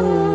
Oh.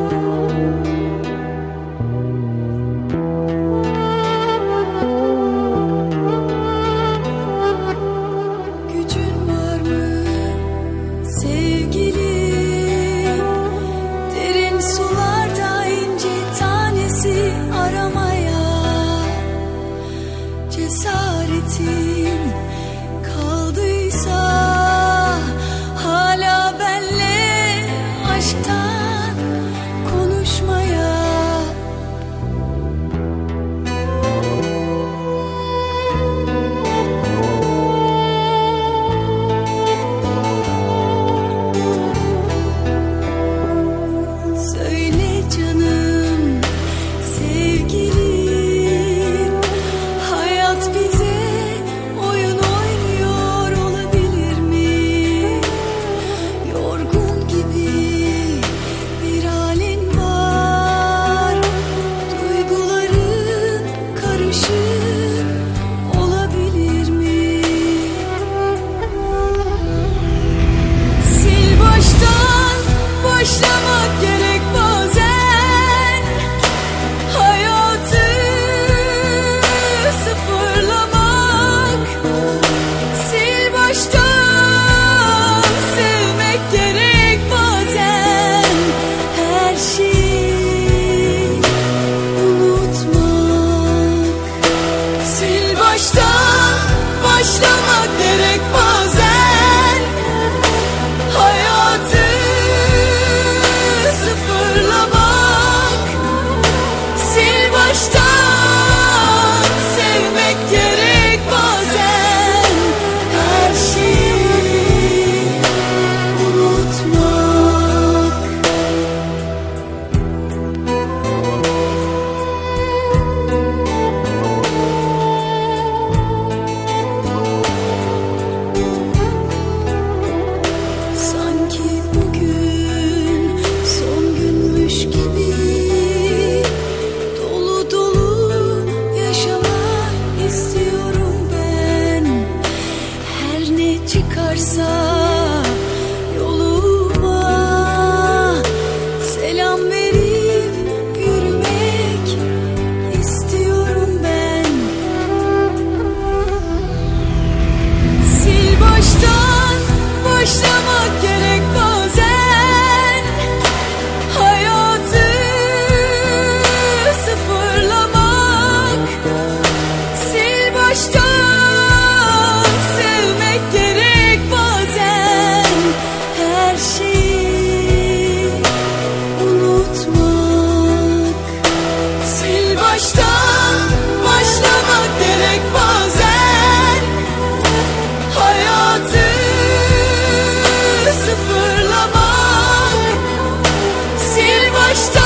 Christ.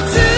to